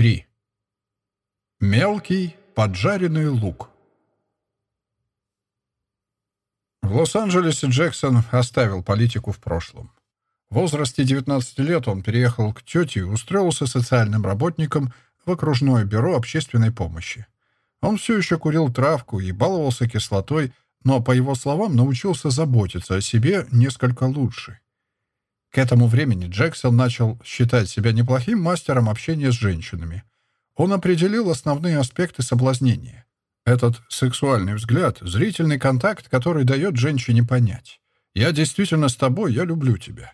3. Мелкий поджаренный лук. В Лос-Анджелесе Джексон оставил политику в прошлом. В возрасте 19 лет он переехал к тете и устроился социальным работником в окружное бюро общественной помощи. Он все еще курил травку и баловался кислотой, но, по его словам, научился заботиться о себе несколько лучше. К этому времени Джексон начал считать себя неплохим мастером общения с женщинами. Он определил основные аспекты соблазнения. Этот сексуальный взгляд, зрительный контакт, который дает женщине понять. «Я действительно с тобой, я люблю тебя».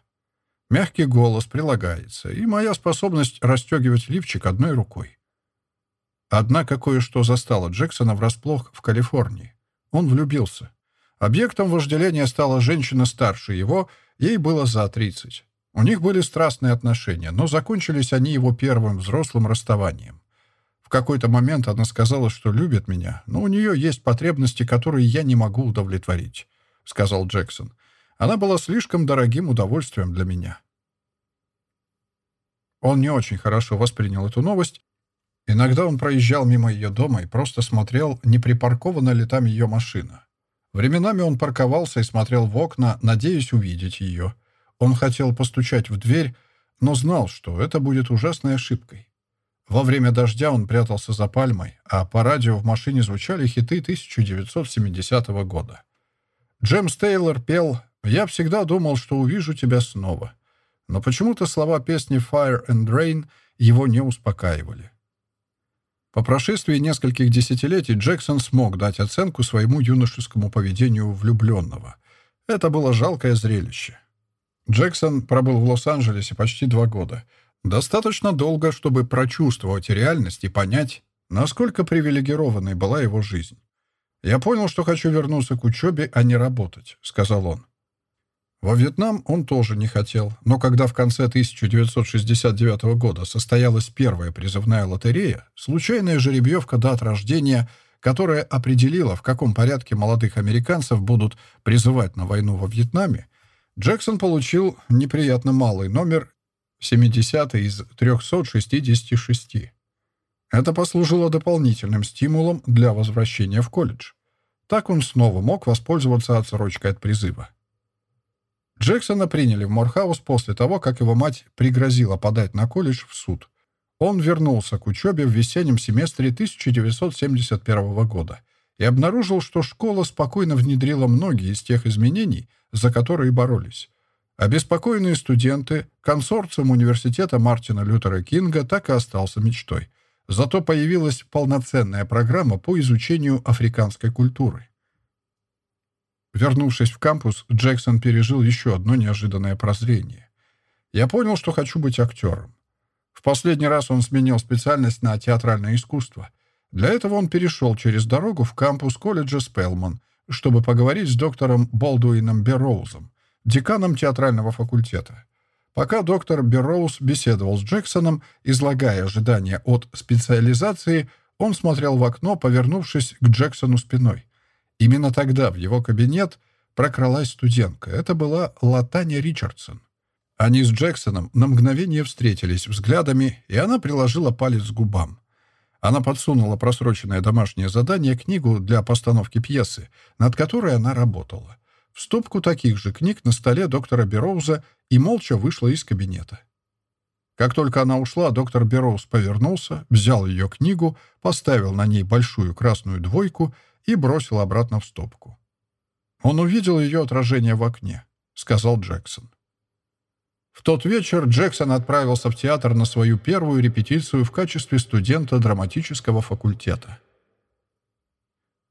Мягкий голос прилагается, и моя способность расстегивать лифчик одной рукой. Однако кое-что застало Джексона врасплох в Калифорнии. Он влюбился. Объектом вожделения стала женщина старше его — Ей было за 30. У них были страстные отношения, но закончились они его первым взрослым расставанием. В какой-то момент она сказала, что любит меня, но у нее есть потребности, которые я не могу удовлетворить, — сказал Джексон. Она была слишком дорогим удовольствием для меня. Он не очень хорошо воспринял эту новость. Иногда он проезжал мимо ее дома и просто смотрел, не припаркована ли там ее машина. Временами он парковался и смотрел в окна, надеясь увидеть ее. Он хотел постучать в дверь, но знал, что это будет ужасной ошибкой. Во время дождя он прятался за пальмой, а по радио в машине звучали хиты 1970 года. Джемс Тейлор пел «Я всегда думал, что увижу тебя снова». Но почему-то слова песни «Fire and Rain» его не успокаивали. По прошествии нескольких десятилетий Джексон смог дать оценку своему юношескому поведению влюбленного. Это было жалкое зрелище. Джексон пробыл в Лос-Анджелесе почти два года. Достаточно долго, чтобы прочувствовать реальность и понять, насколько привилегированной была его жизнь. «Я понял, что хочу вернуться к учебе, а не работать», — сказал он. Во Вьетнам он тоже не хотел, но когда в конце 1969 года состоялась первая призывная лотерея, случайная жеребьевка дат рождения, которая определила, в каком порядке молодых американцев будут призывать на войну во Вьетнаме, Джексон получил неприятно малый номер 70 из 366. Это послужило дополнительным стимулом для возвращения в колледж. Так он снова мог воспользоваться отсрочкой от призыва. Джексона приняли в Морхаус после того, как его мать пригрозила подать на колледж в суд. Он вернулся к учебе в весеннем семестре 1971 года и обнаружил, что школа спокойно внедрила многие из тех изменений, за которые боролись. Обеспокоенные студенты, консорциум университета Мартина Лютера Кинга так и остался мечтой. Зато появилась полноценная программа по изучению африканской культуры. Вернувшись в кампус, Джексон пережил еще одно неожиданное прозрение. Я понял, что хочу быть актером. В последний раз он сменил специальность на театральное искусство. Для этого он перешел через дорогу в кампус колледжа Спелман, чтобы поговорить с доктором Болдуином Берроузом, деканом театрального факультета. Пока доктор Берроуз беседовал с Джексоном, излагая ожидания от специализации, он смотрел в окно, повернувшись к Джексону спиной. Именно тогда в его кабинет прокралась студентка. Это была Латаня Ричардсон. Они с Джексоном на мгновение встретились взглядами, и она приложила палец к губам. Она подсунула просроченное домашнее задание книгу для постановки пьесы, над которой она работала, в стопку таких же книг на столе доктора Бероуза и молча вышла из кабинета. Как только она ушла, доктор Бероуз повернулся, взял ее книгу, поставил на ней большую красную двойку и бросил обратно в стопку. «Он увидел ее отражение в окне», — сказал Джексон. В тот вечер Джексон отправился в театр на свою первую репетицию в качестве студента драматического факультета.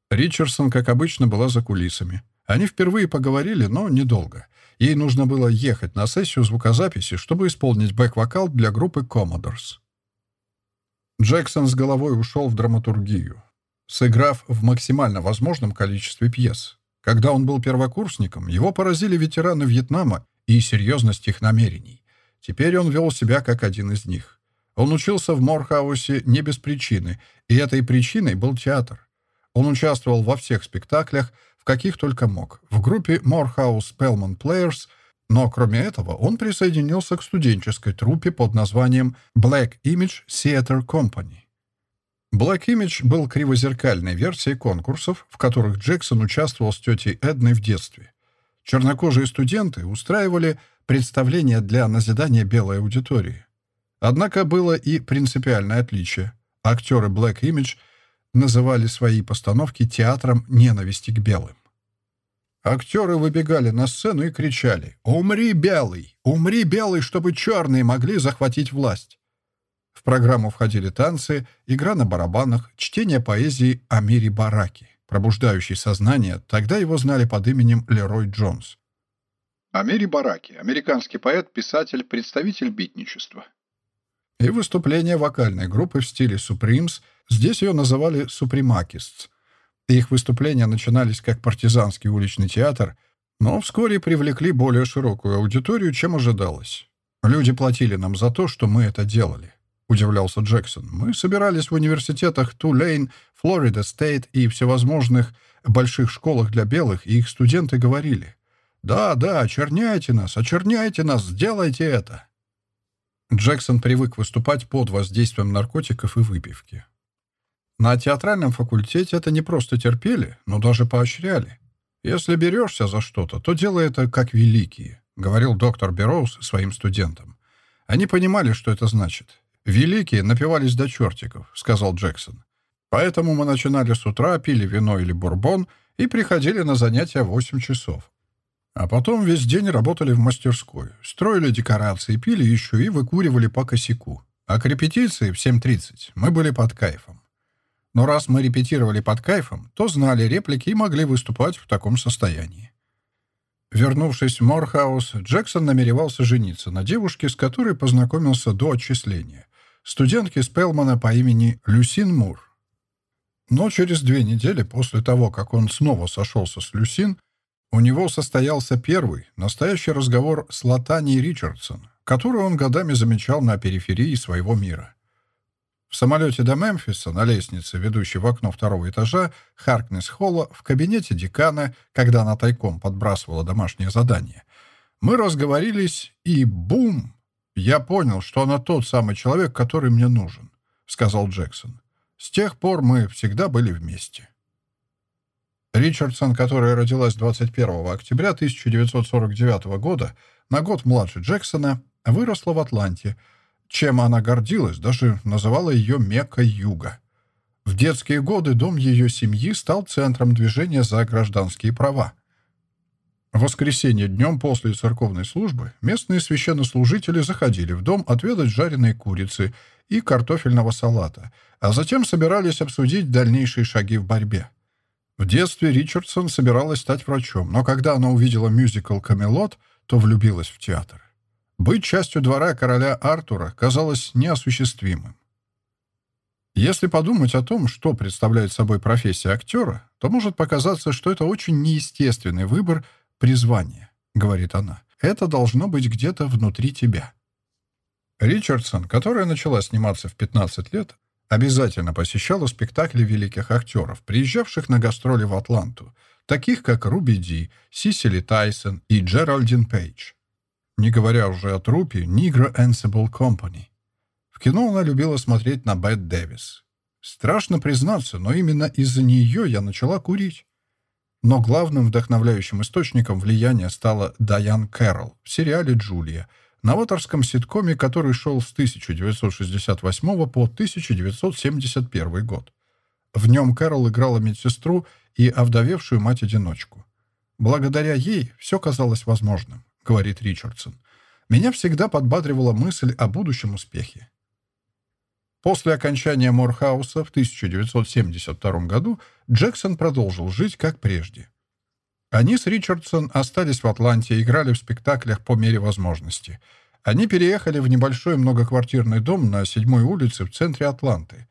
Ричардсон, как обычно, была за кулисами. Они впервые поговорили, но недолго. Ей нужно было ехать на сессию звукозаписи, чтобы исполнить бэк-вокал для группы Commodores. Джексон с головой ушел в драматургию сыграв в максимально возможном количестве пьес. Когда он был первокурсником, его поразили ветераны Вьетнама и серьезность их намерений. Теперь он вел себя как один из них. Он учился в Морхаусе не без причины, и этой причиной был театр. Он участвовал во всех спектаклях, в каких только мог. В группе Morehouse Spellman Players Но кроме этого он присоединился к студенческой труппе под названием Black Image Theater Company. Black Image был кривозеркальной версией конкурсов, в которых Джексон участвовал с тетей Эдной в детстве. Чернокожие студенты устраивали представления для назидания белой аудитории. Однако было и принципиальное отличие. Актеры Black Image называли свои постановки театром ненависти к белым. Актеры выбегали на сцену и кричали «Умри, белый! Умри, белый, чтобы черные могли захватить власть!» В программу входили танцы, игра на барабанах, чтение поэзии о мире бараки, пробуждающей сознание, тогда его знали под именем Лерой Джонс. Амири Бараки, американский поэт, писатель, представитель битничества. И выступление вокальной группы в стиле Supremes, здесь ее называли Supremacists, их выступления начинались как партизанский уличный театр, но вскоре привлекли более широкую аудиторию, чем ожидалось. «Люди платили нам за то, что мы это делали», — удивлялся Джексон. «Мы собирались в университетах Тулейн, Флорида Стейт и всевозможных больших школах для белых, и их студенты говорили, «Да, да, очерняйте нас, очерняйте нас, сделайте это». Джексон привык выступать под воздействием наркотиков и выпивки. На театральном факультете это не просто терпели, но даже поощряли. «Если берешься за что-то, то делай это как великие», — говорил доктор Бероуз своим студентам. Они понимали, что это значит. «Великие напивались до чертиков», — сказал Джексон. «Поэтому мы начинали с утра, пили вино или бурбон и приходили на занятия в 8 часов. А потом весь день работали в мастерской, строили декорации, пили еще и выкуривали по косяку. А к репетиции в 7.30 мы были под кайфом. Но раз мы репетировали под кайфом, то знали реплики и могли выступать в таком состоянии. Вернувшись в Морхаус, Джексон намеревался жениться на девушке, с которой познакомился до отчисления, студентке Спелмана по имени Люсин Мур. Но через две недели после того, как он снова сошелся с Люсин, у него состоялся первый, настоящий разговор с Латанией Ричардсон, которую он годами замечал на периферии своего мира. В самолете до Мемфиса, на лестнице, ведущей в окно второго этажа, Харкнес-холла, в кабинете декана, когда она тайком подбрасывала домашнее задание, мы разговорились, и бум! Я понял, что она тот самый человек, который мне нужен, — сказал Джексон. С тех пор мы всегда были вместе. Ричардсон, которая родилась 21 октября 1949 года, на год младше Джексона, выросла в Атланте — чем она гордилась, даже называла ее Меккой Юга. В детские годы дом ее семьи стал центром движения за гражданские права. В воскресенье днем после церковной службы местные священнослужители заходили в дом отведать жареной курицы и картофельного салата, а затем собирались обсудить дальнейшие шаги в борьбе. В детстве Ричардсон собиралась стать врачом, но когда она увидела мюзикл «Камелот», то влюбилась в театр. Быть частью двора короля Артура казалось неосуществимым. Если подумать о том, что представляет собой профессия актера, то может показаться, что это очень неестественный выбор призвания, говорит она. Это должно быть где-то внутри тебя. Ричардсон, которая начала сниматься в 15 лет, обязательно посещала спектакли великих актеров, приезжавших на гастроли в Атланту, таких как Руби Ди, Сисили Тайсон и Джеральдин Пейдж не говоря уже о трупе Negro Ensemble Company. В кино она любила смотреть на Бет Дэвис. Страшно признаться, но именно из-за нее я начала курить. Но главным вдохновляющим источником влияния стала Дайан Кэрролл в сериале «Джулия», новаторском ситкоме, который шел с 1968 по 1971 год. В нем Кэрол играла медсестру и овдовевшую мать-одиночку. Благодаря ей все казалось возможным говорит Ричардсон, меня всегда подбадривала мысль о будущем успехе. После окончания Морхауса в 1972 году Джексон продолжил жить как прежде. Они с Ричардсон остались в Атланте и играли в спектаклях по мере возможности. Они переехали в небольшой многоквартирный дом на 7-й улице в центре Атланты.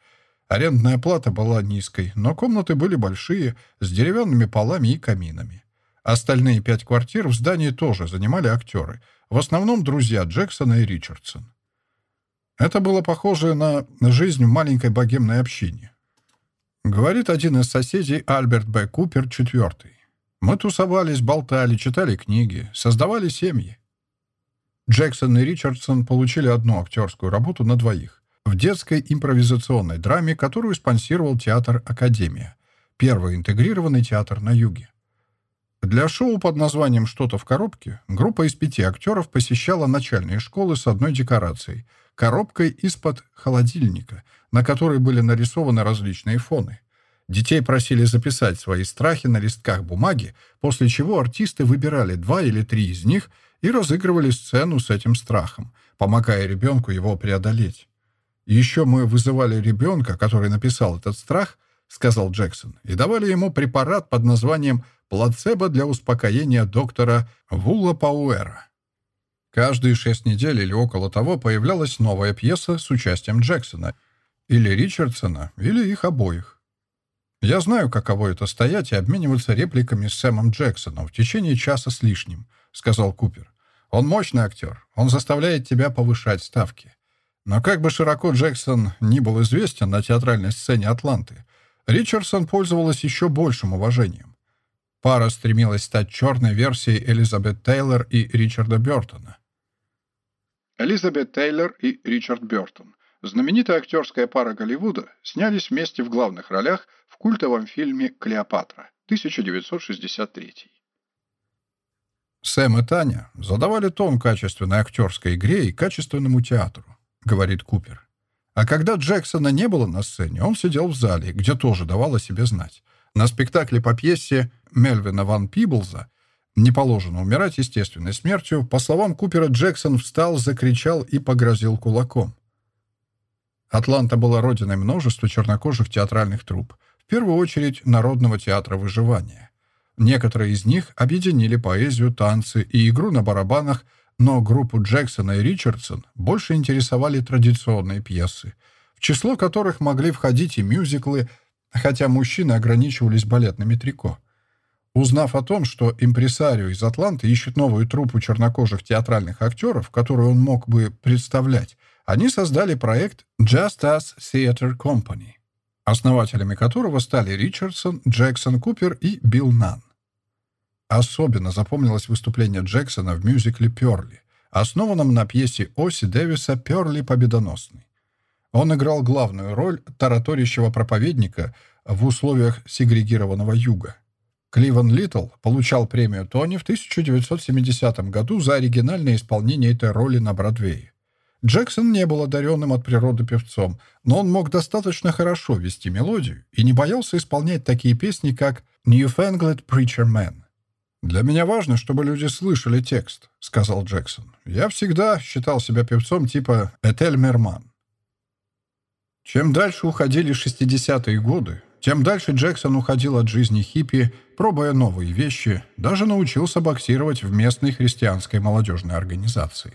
Арендная плата была низкой, но комнаты были большие, с деревянными полами и каминами. Остальные пять квартир в здании тоже занимали актеры, в основном друзья Джексона и Ричардсон. Это было похоже на жизнь в маленькой богемной общине. Говорит один из соседей Альберт Б. Купер IV. Мы тусовались, болтали, читали книги, создавали семьи. Джексон и Ричардсон получили одну актерскую работу на двоих в детской импровизационной драме, которую спонсировал театр «Академия», первый интегрированный театр на юге. Для шоу под названием «Что-то в коробке» группа из пяти актеров посещала начальные школы с одной декорацией — коробкой из-под холодильника, на которой были нарисованы различные фоны. Детей просили записать свои страхи на листках бумаги, после чего артисты выбирали два или три из них и разыгрывали сцену с этим страхом, помогая ребенку его преодолеть. «Еще мы вызывали ребенка, который написал этот страх», — сказал Джексон, и давали ему препарат под названием «плацебо для успокоения доктора Вула Пауэра». Каждые шесть недель или около того появлялась новая пьеса с участием Джексона, или Ричардсона, или их обоих. Я знаю, каково это стоять и обмениваться репликами с Сэмом Джексоном в течение часа с лишним, сказал Купер. Он мощный актер, он заставляет тебя повышать ставки. Но как бы широко Джексон ни был известен на театральной сцене Атланты, Ричардсон пользовалась еще большим уважением. Пара стремилась стать черной версией Элизабет Тейлор и Ричарда Бертона. Элизабет Тейлор и Ричард Бертон, знаменитая актерская пара Голливуда, снялись вместе в главных ролях в культовом фильме «Клеопатра» 1963. Сэм и Таня задавали тон качественной актерской игре и качественному театру. — говорит Купер. А когда Джексона не было на сцене, он сидел в зале, где тоже давал о себе знать. На спектакле по пьесе Мельвина Ван Пиблза «Не положено умирать естественной смертью», по словам Купера, Джексон встал, закричал и погрозил кулаком. Атланта была родиной множества чернокожих театральных труп, в первую очередь Народного театра выживания. Некоторые из них объединили поэзию, танцы и игру на барабанах но группу Джексона и Ричардсон больше интересовали традиционные пьесы, в число которых могли входить и мюзиклы, хотя мужчины ограничивались балетными трико. Узнав о том, что импресарио из Атланты ищет новую труппу чернокожих театральных актеров, которую он мог бы представлять, они создали проект Just Us Theatre Company, основателями которого стали Ричардсон, Джексон Купер и Билл Нан. Особенно запомнилось выступление Джексона в мюзикле «Пёрли», основанном на пьесе Оси Дэвиса «Пёрли победоносный». Он играл главную роль тараторящего проповедника в условиях сегрегированного юга. Кливан Литл получал премию Тони в 1970 году за оригинальное исполнение этой роли на Бродвее. Джексон не был одаренным от природы певцом, но он мог достаточно хорошо вести мелодию и не боялся исполнять такие песни, как «Newfangled Preacher Man». «Для меня важно, чтобы люди слышали текст», — сказал Джексон. «Я всегда считал себя певцом типа Этель Мерман». Чем дальше уходили 60-е годы, тем дальше Джексон уходил от жизни хиппи, пробуя новые вещи, даже научился боксировать в местной христианской молодежной организации.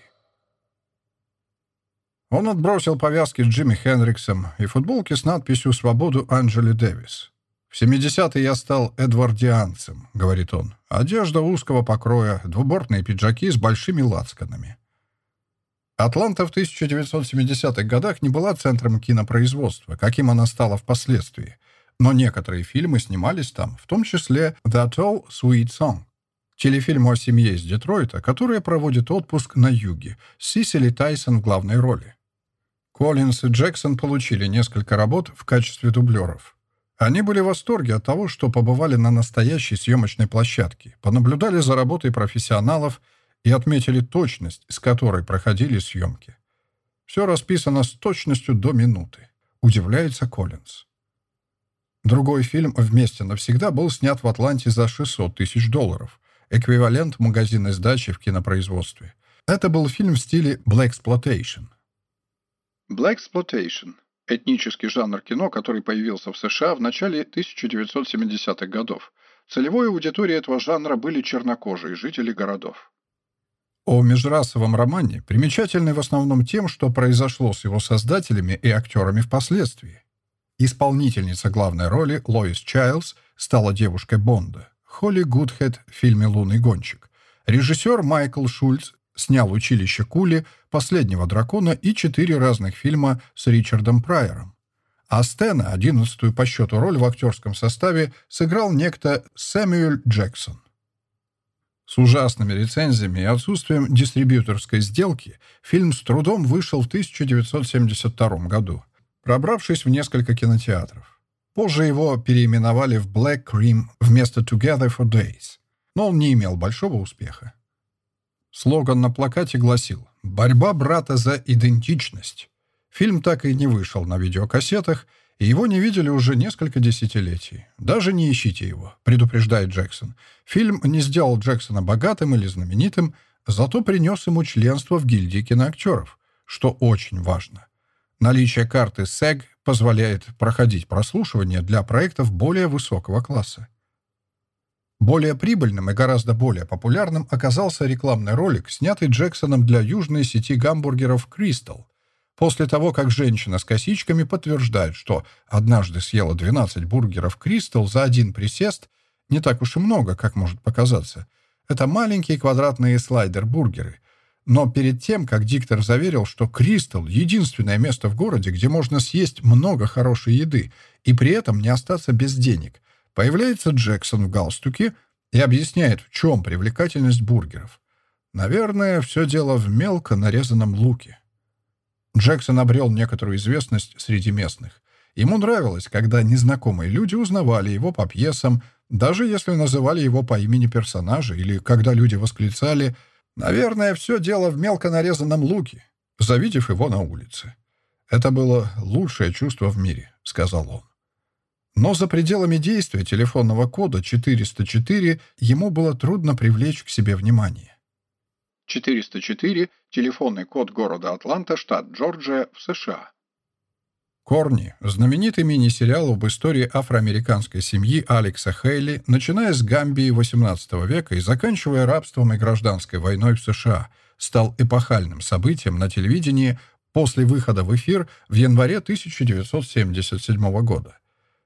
Он отбросил повязки с Джимми Хенриксом и футболки с надписью «Свободу Анджели Дэвис». «В 70-е я стал эдвардианцем», — говорит он. «Одежда узкого покроя, двубортные пиджаки с большими лацканами». Атланта в 1970-х годах не была центром кинопроизводства, каким она стала впоследствии, но некоторые фильмы снимались там, в том числе «That All Sweet Song», телефильм о семье из Детройта, которая проводит отпуск на юге, с Сисили Тайсон в главной роли. Коллинс и Джексон получили несколько работ в качестве дублеров. Они были в восторге от того, что побывали на настоящей съемочной площадке, понаблюдали за работой профессионалов и отметили точность, с которой проходили съемки. Все расписано с точностью до минуты. Удивляется Коллинз. Другой фильм «Вместе навсегда» был снят в Атланте за 600 тысяч долларов, эквивалент магазинной сдачи в кинопроизводстве. Это был фильм в стиле. Black Exploitation этнический жанр кино, который появился в США в начале 1970-х годов. Целевой аудиторией этого жанра были чернокожие жители городов. О межрасовом романе примечательный в основном тем, что произошло с его создателями и актерами впоследствии. Исполнительница главной роли Лоис Чайлз стала девушкой Бонда, Холли Гудхед в фильме «Лунный гонщик». Режиссер Майкл Шульц снял «Училище Кули», «Последнего дракона» и четыре разных фильма с Ричардом Прайером. А Стэна, одиннадцатую по счету роль в актерском составе, сыграл некто Сэмюэль Джексон. С ужасными рецензиями и отсутствием дистрибьюторской сделки фильм с трудом вышел в 1972 году, пробравшись в несколько кинотеатров. Позже его переименовали в Black Cream вместо Together for Days, но он не имел большого успеха. Слоган на плакате гласил «Борьба брата за идентичность». Фильм так и не вышел на видеокассетах, и его не видели уже несколько десятилетий. Даже не ищите его, предупреждает Джексон. Фильм не сделал Джексона богатым или знаменитым, зато принес ему членство в гильдии киноактеров, что очень важно. Наличие карты SEG позволяет проходить прослушивание для проектов более высокого класса. Более прибыльным и гораздо более популярным оказался рекламный ролик, снятый Джексоном для южной сети гамбургеров Crystal, После того, как женщина с косичками подтверждает, что однажды съела 12 бургеров «Кристалл» за один присест, не так уж и много, как может показаться. Это маленькие квадратные слайдер-бургеры. Но перед тем, как диктор заверил, что «Кристалл» — единственное место в городе, где можно съесть много хорошей еды и при этом не остаться без денег, появляется Джексон в галстуке и объясняет, в чем привлекательность бургеров. Наверное, все дело в мелко нарезанном луке. Джексон обрел некоторую известность среди местных. Ему нравилось, когда незнакомые люди узнавали его по пьесам, даже если называли его по имени персонажа, или когда люди восклицали «Наверное, все дело в мелко нарезанном луке», завидев его на улице. «Это было лучшее чувство в мире», — сказал он. Но за пределами действия телефонного кода 404 ему было трудно привлечь к себе внимание. 404 – телефонный код города Атланта, штат Джорджия, в США. «Корни» — знаменитый мини-сериал об истории афроамериканской семьи Алекса Хейли, начиная с Гамбии XVIII века и заканчивая рабством и гражданской войной в США, стал эпохальным событием на телевидении после выхода в эфир в январе 1977 года.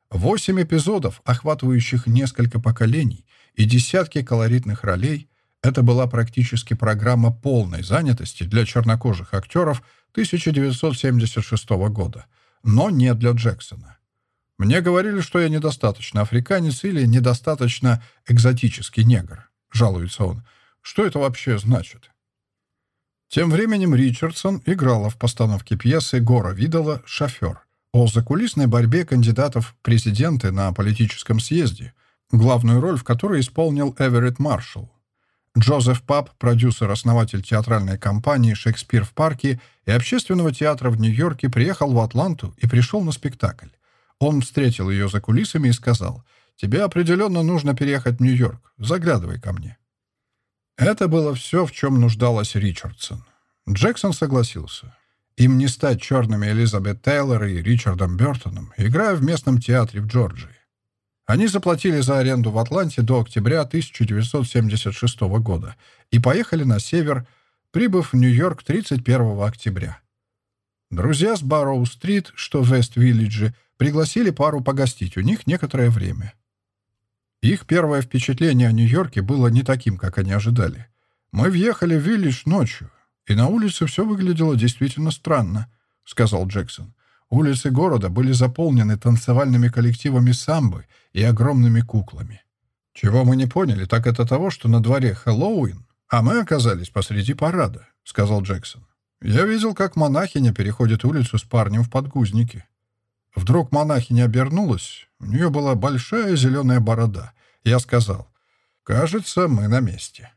Восемь эпизодов, охватывающих несколько поколений и десятки колоритных ролей, это была практически программа полной занятости для чернокожих актеров 1976 года, но не для Джексона. Мне говорили, что я недостаточно африканец или недостаточно экзотический негр, жалуется он. Что это вообще значит? Тем временем Ричардсон играла в постановке пьесы Гора Видала «Шофер» о закулисной борьбе кандидатов в президенты на политическом съезде, главную роль в которой исполнил Эверетт Маршалл. Джозеф Пап, продюсер-основатель театральной компании «Шекспир в парке» и общественного театра в Нью-Йорке, приехал в Атланту и пришел на спектакль. Он встретил ее за кулисами и сказал, «Тебе определенно нужно переехать в Нью-Йорк. Заглядывай ко мне». Это было все, в чем нуждалась Ричардсон. Джексон согласился. Им не стать черными Элизабет Тейлор и Ричардом Бертоном, играя в местном театре в Джорджии. Они заплатили за аренду в Атланте до октября 1976 года и поехали на север, прибыв в Нью-Йорк 31 октября. Друзья с Барроу-стрит, что в Вест-Виллидже, пригласили пару погостить у них некоторое время. Их первое впечатление о Нью-Йорке было не таким, как они ожидали. «Мы въехали в Виллидж ночью, и на улице все выглядело действительно странно», — сказал Джексон. Улицы города были заполнены танцевальными коллективами самбы и огромными куклами. «Чего мы не поняли, так это того, что на дворе Хэллоуин, а мы оказались посреди парада», — сказал Джексон. «Я видел, как монахиня переходит улицу с парнем в подгузнике. Вдруг монахиня обернулась, у нее была большая зеленая борода. Я сказал, «Кажется, мы на месте».